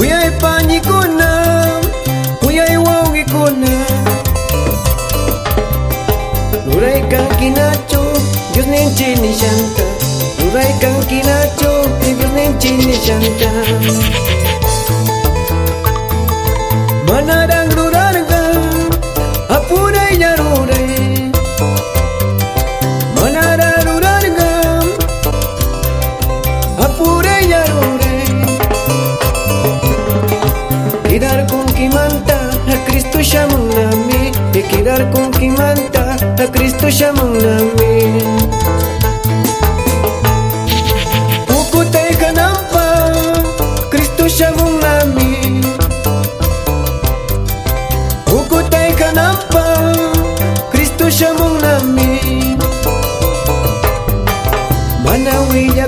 uyai panyi kona uyai waungi kona. Lurai kankinacho dios ninchini llanta lurai kankinacho dios ninchini llanta A Cristo siyamang nami Ikidar kung kimanta A Cristo siyamang nami Ukutay ka nampa Cristo siyamang nami Ukutay ka nampa Cristo siyamang nami Manawiya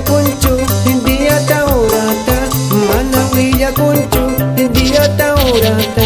orata